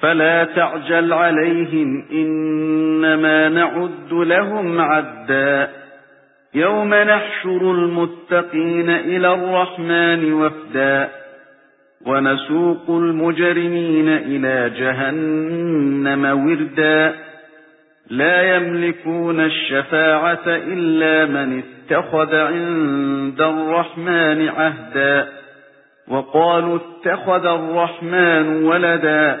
فلا تعجل عليهم إنما نعد لهم عدا. يوم نحشر المتقين إلى الرحمن وفدا. ونسوق المجرمين إلى جهنم وردا. لا يملكون الشفاعة إلا من اتخذ عند الرحمن عهدا. وقالوا اتخذ الرحمن ولدا.